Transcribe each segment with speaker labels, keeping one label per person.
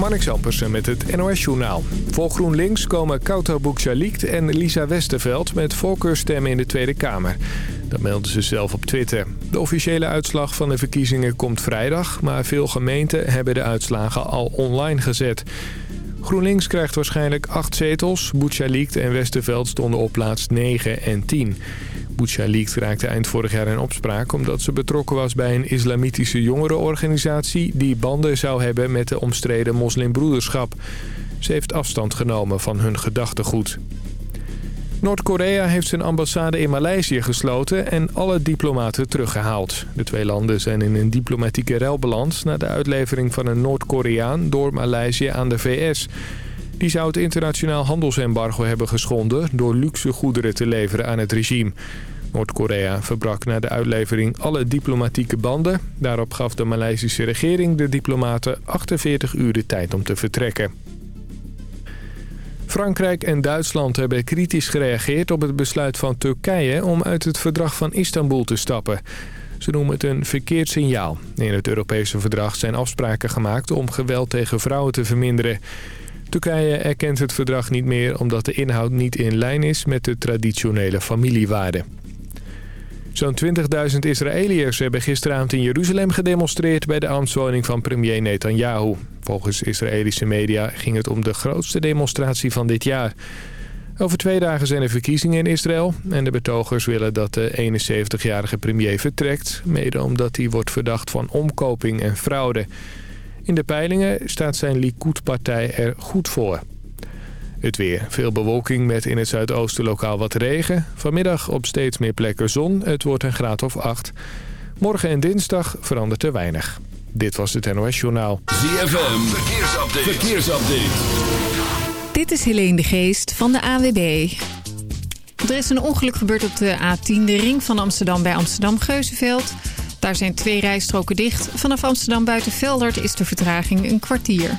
Speaker 1: Marnix Ampersen met het NOS-journaal. Voor GroenLinks komen Kauto Boekjalikt en Lisa Westerveld met voorkeurstemmen in de Tweede Kamer. Dat melden ze zelf op Twitter. De officiële uitslag van de verkiezingen komt vrijdag... maar veel gemeenten hebben de uitslagen al online gezet. GroenLinks krijgt waarschijnlijk acht zetels. Boetjalikt en Westerveld stonden op plaats 9 en 10. Boetjalikt raakte eind vorig jaar in opspraak... omdat ze betrokken was bij een islamitische jongerenorganisatie... die banden zou hebben met de omstreden moslimbroederschap. Ze heeft afstand genomen van hun gedachtegoed. Noord-Korea heeft zijn ambassade in Maleisië gesloten en alle diplomaten teruggehaald. De twee landen zijn in een diplomatieke relbalans na de uitlevering van een Noord-Koreaan door Maleisië aan de VS. Die zou het internationaal handelsembargo hebben geschonden door luxe goederen te leveren aan het regime. Noord-Korea verbrak na de uitlevering alle diplomatieke banden. Daarop gaf de Maleisische regering de diplomaten 48 uur de tijd om te vertrekken. Frankrijk en Duitsland hebben kritisch gereageerd op het besluit van Turkije om uit het verdrag van Istanbul te stappen. Ze noemen het een verkeerd signaal. In het Europese verdrag zijn afspraken gemaakt om geweld tegen vrouwen te verminderen. Turkije erkent het verdrag niet meer omdat de inhoud niet in lijn is met de traditionele familiewaarden. Zo'n 20.000 Israëliërs hebben gisteravond in Jeruzalem gedemonstreerd bij de ambtswoning van premier Netanyahu. Volgens Israëlische media ging het om de grootste demonstratie van dit jaar. Over twee dagen zijn er verkiezingen in Israël en de betogers willen dat de 71-jarige premier vertrekt, mede omdat hij wordt verdacht van omkoping en fraude. In de peilingen staat zijn Likud-partij er goed voor. Het weer. Veel bewolking met in het zuidoosten lokaal wat regen. Vanmiddag op steeds meer plekken zon. Het wordt een graad of 8. Morgen en dinsdag verandert er weinig. Dit was het NOS Journaal.
Speaker 2: ZFM. Verkeersupdate. Verkeersupdate.
Speaker 3: Dit is Helene de Geest van de AWB. Er is een ongeluk gebeurd op de A10, de ring van Amsterdam bij Amsterdam-Geuzenveld. Daar zijn twee rijstroken dicht. Vanaf Amsterdam buiten Veldert is de vertraging een kwartier.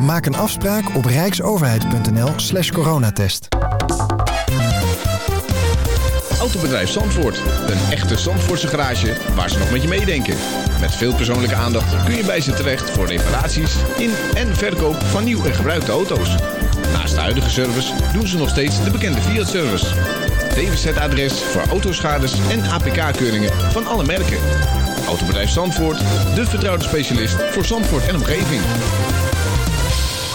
Speaker 4: Maak een afspraak op rijksoverheid.nl slash coronatest.
Speaker 5: Autobedrijf Zandvoort. Een echte Zandvoortse garage waar ze nog met je meedenken. Met veel persoonlijke aandacht kun je bij ze terecht voor reparaties in en verkoop van nieuw en gebruikte auto's. Naast de huidige service doen ze nog steeds de bekende Fiat-service. DWZ-adres voor autoschades en APK-keuringen van alle merken. Autobedrijf Zandvoort, de vertrouwde specialist voor Zandvoort en omgeving.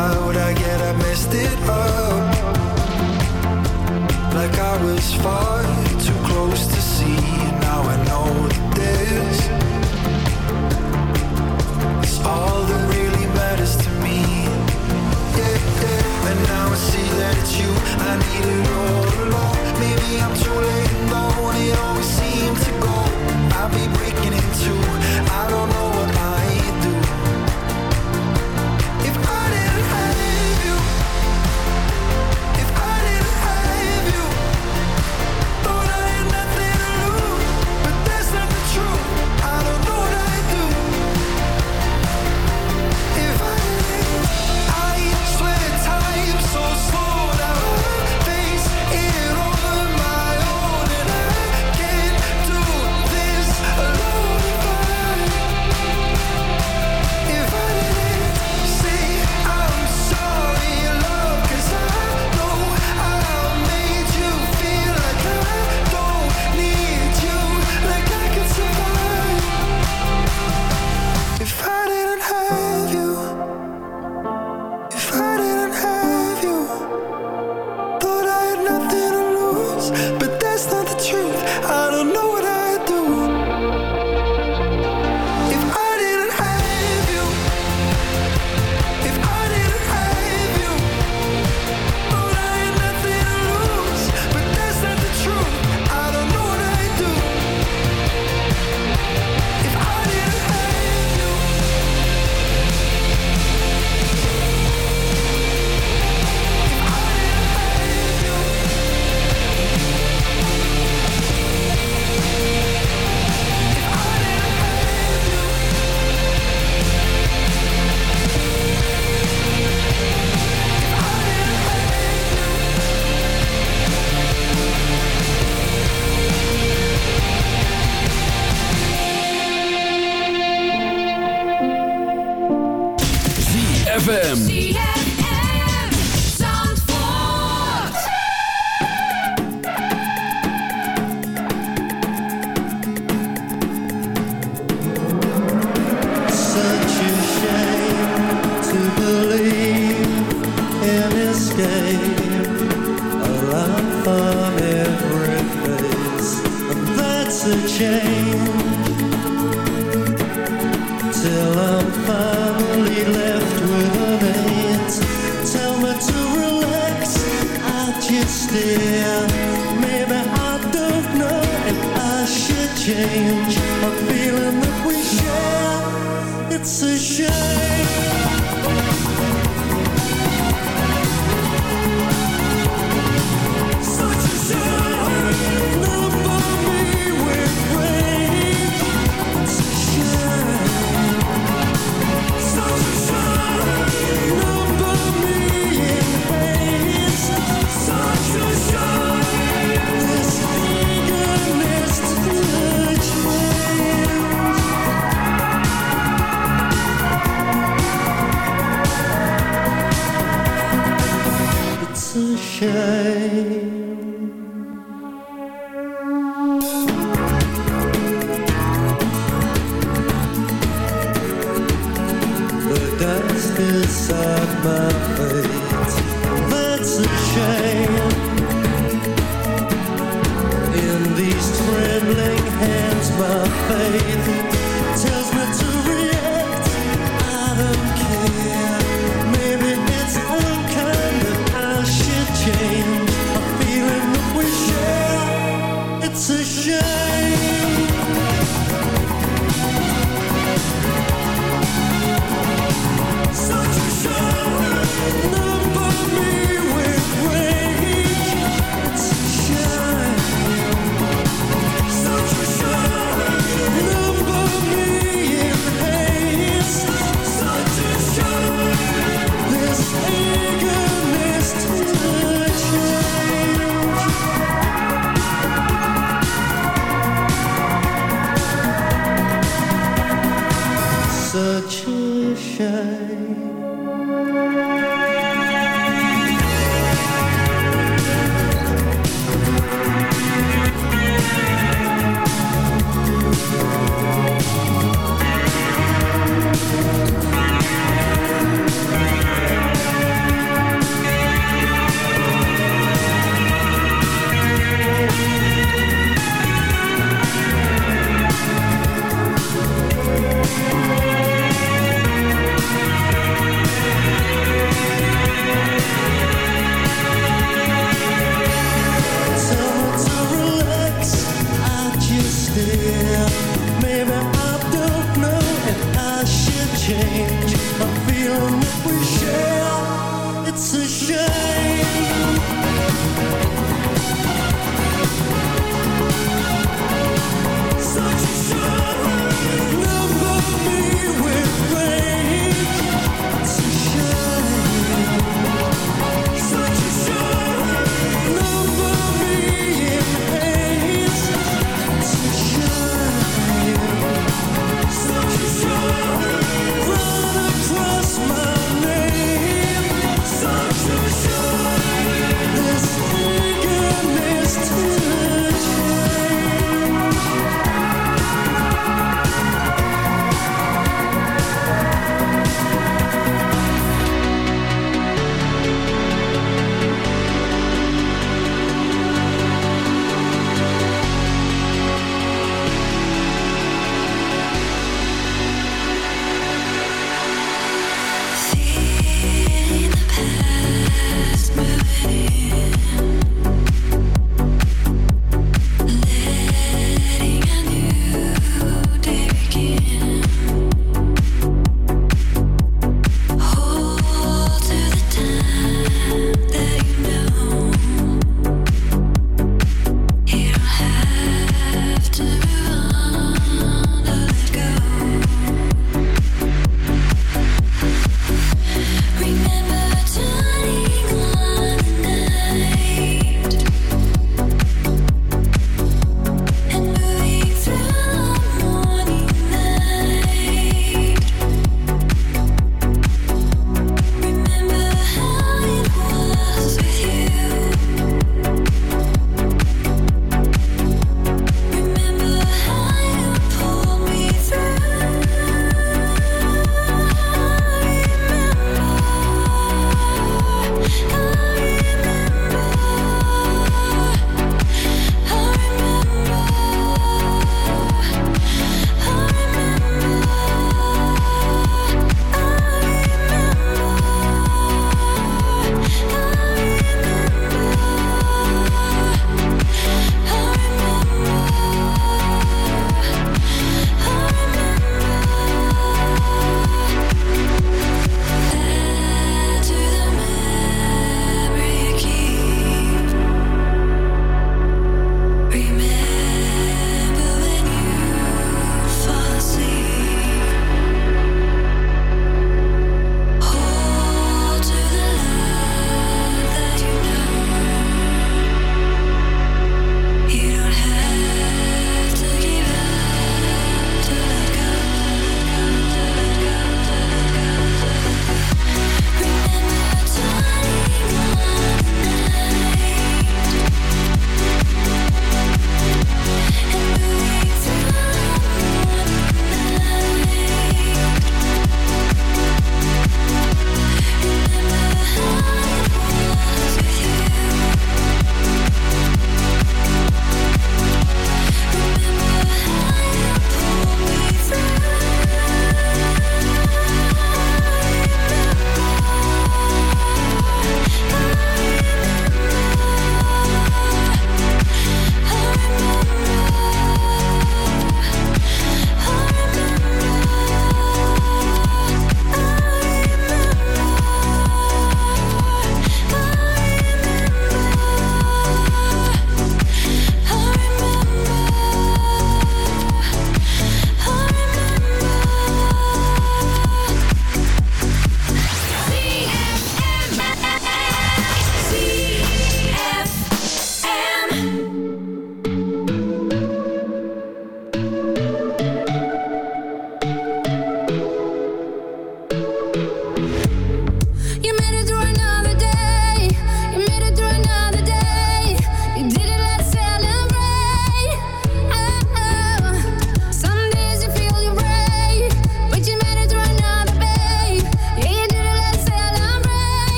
Speaker 6: how'd I get? I messed it up. Like I was far too close to see. Now I know that this is all that really matters to me. Yeah, yeah. And now I see that it's you. I needed all along. Maybe I'm too late.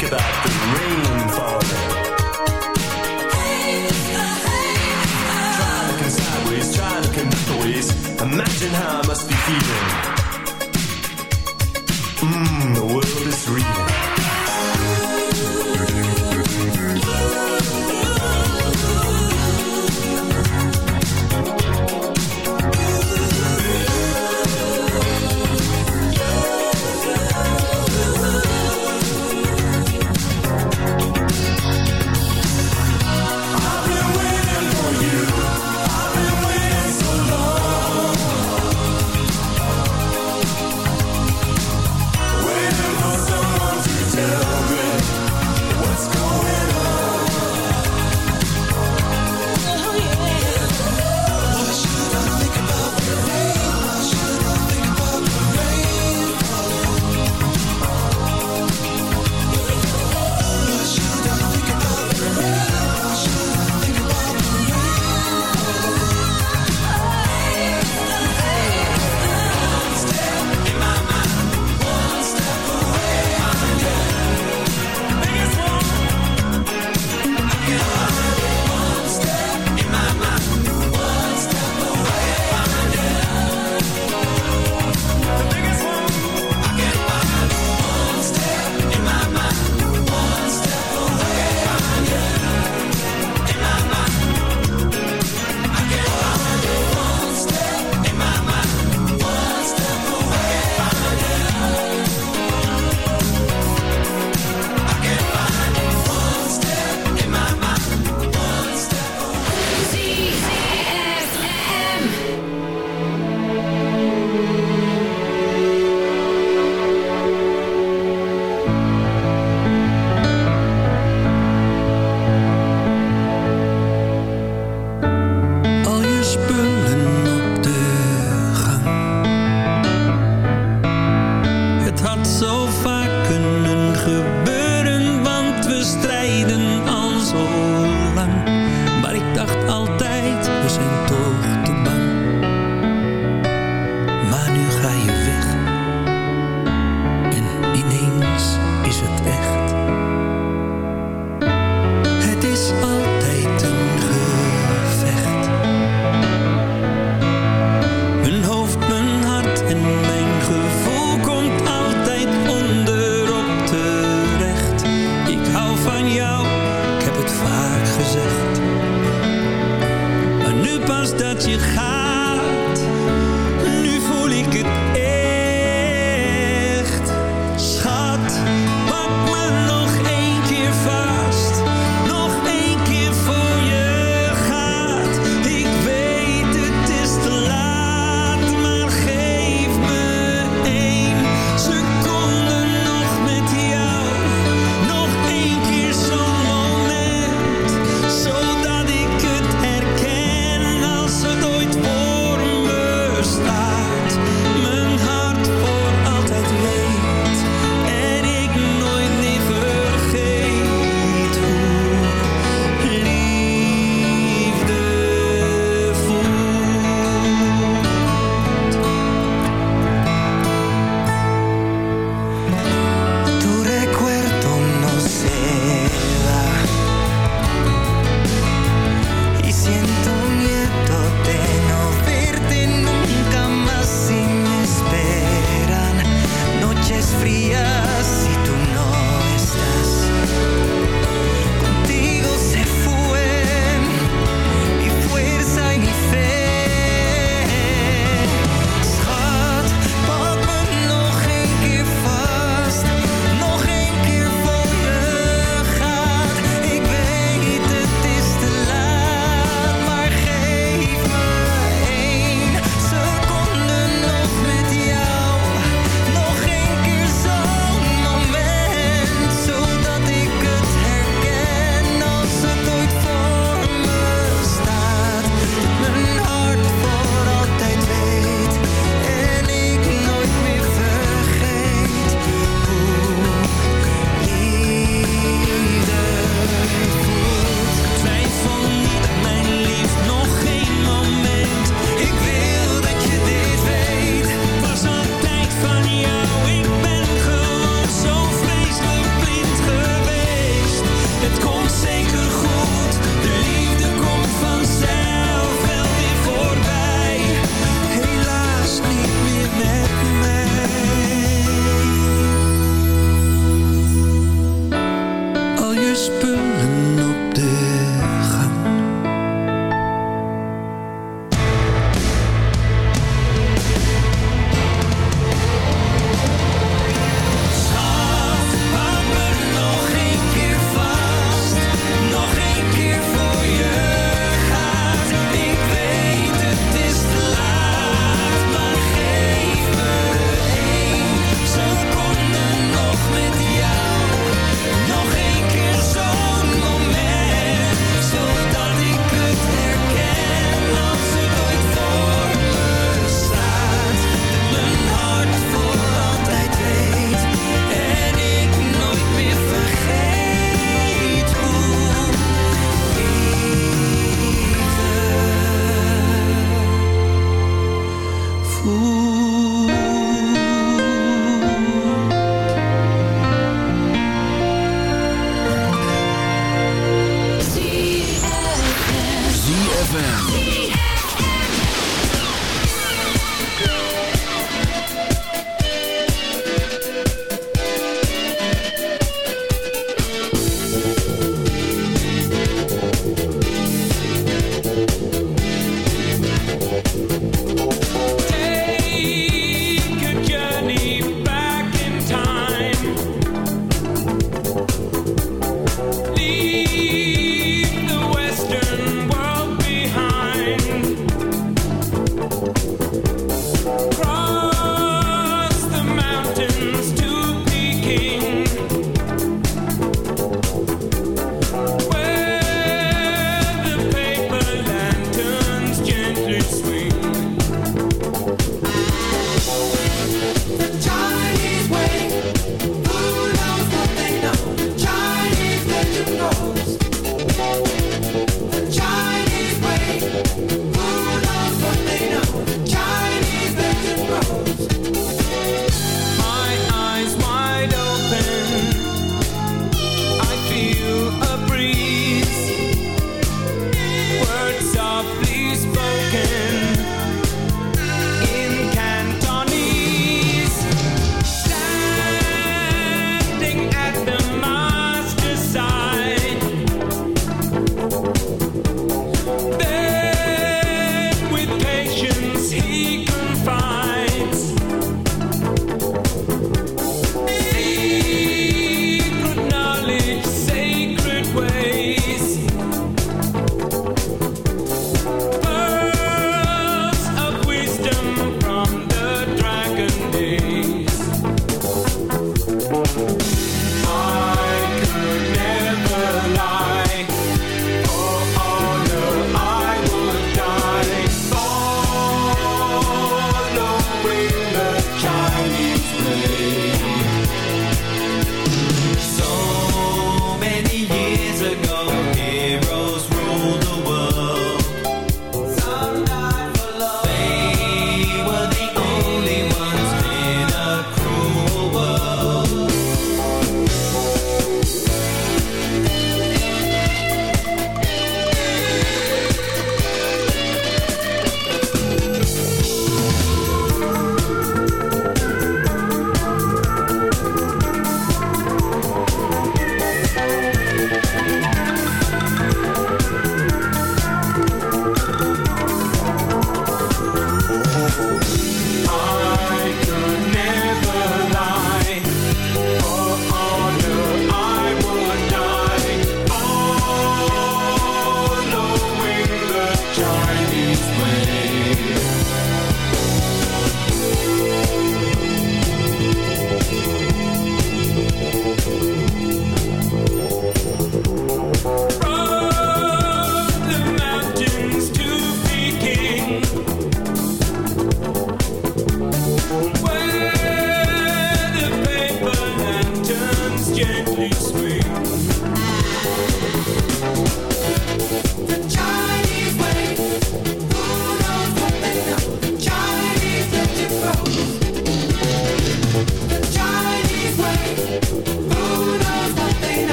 Speaker 7: Think about the rain falling? Imagine how I must be feeling. Mmm, the world is reeling.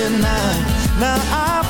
Speaker 6: Now I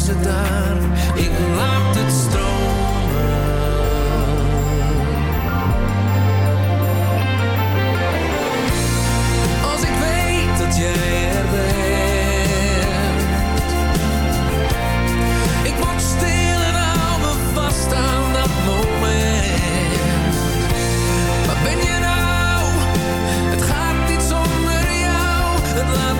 Speaker 8: is het daar, ik laat het stromen. Als ik weet dat jij er bent, ik word stil en hou me vast aan dat moment. Maar ben je nou, het gaat niet zonder jou, het laat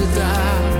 Speaker 8: het daar?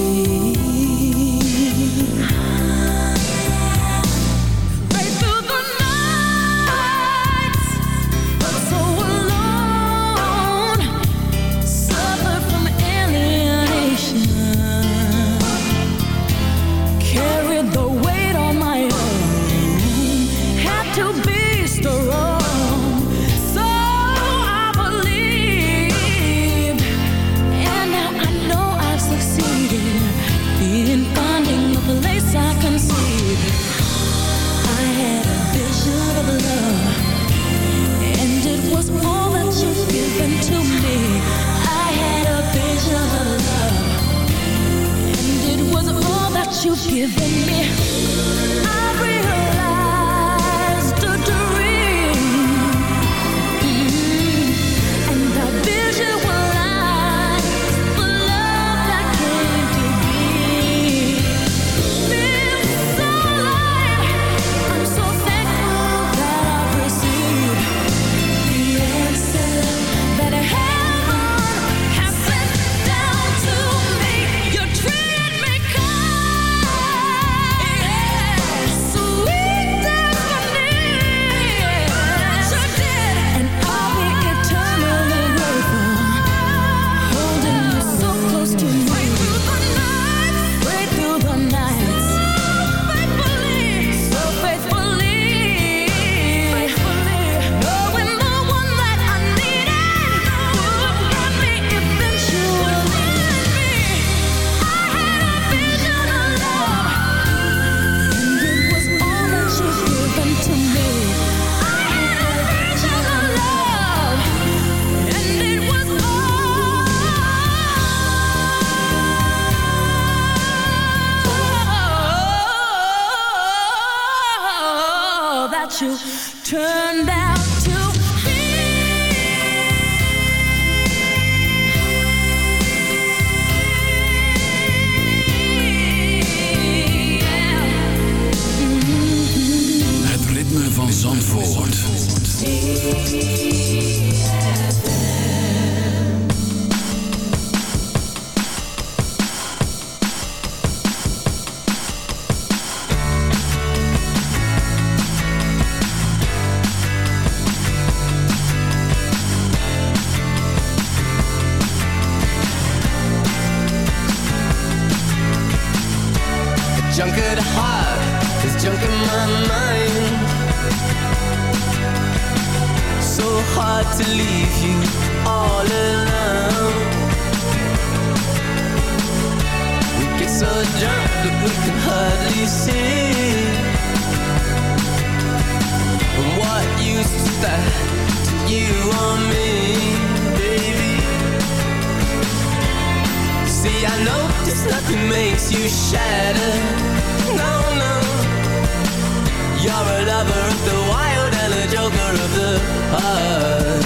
Speaker 8: Lover of the wild and a joker of the heart.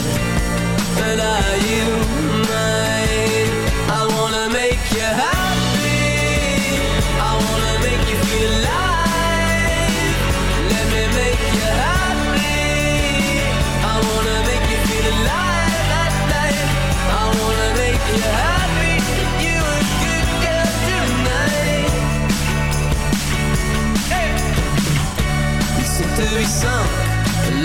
Speaker 8: Are you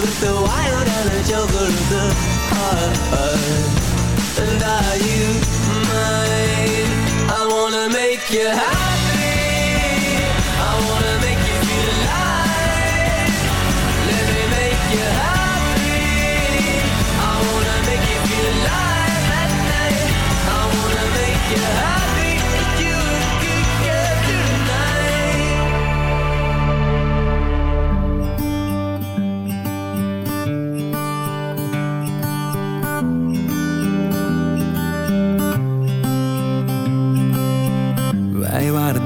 Speaker 8: With the wild and a joker of the heart And are you mine? I wanna make you happy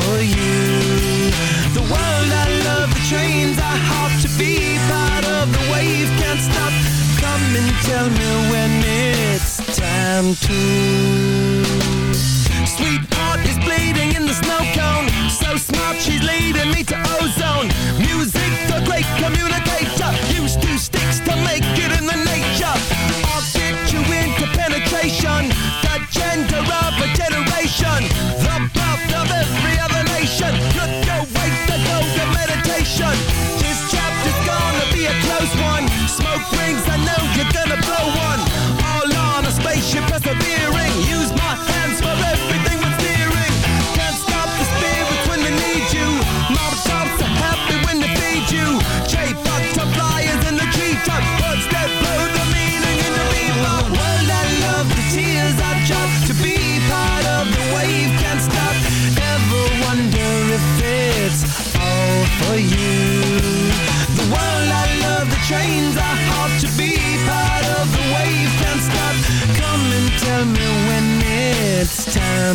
Speaker 8: for you. The world I love, the trains I hop to be part of the wave can't stop. Come and tell me when it's time to. Sweetheart is bleeding in the snow cone. So smart she's leading me to ozone. Music the
Speaker 6: great communicator. brings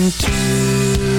Speaker 6: to